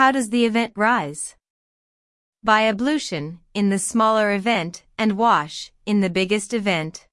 How does the event rise? By ablution, in the smaller event, and wash, in the biggest event.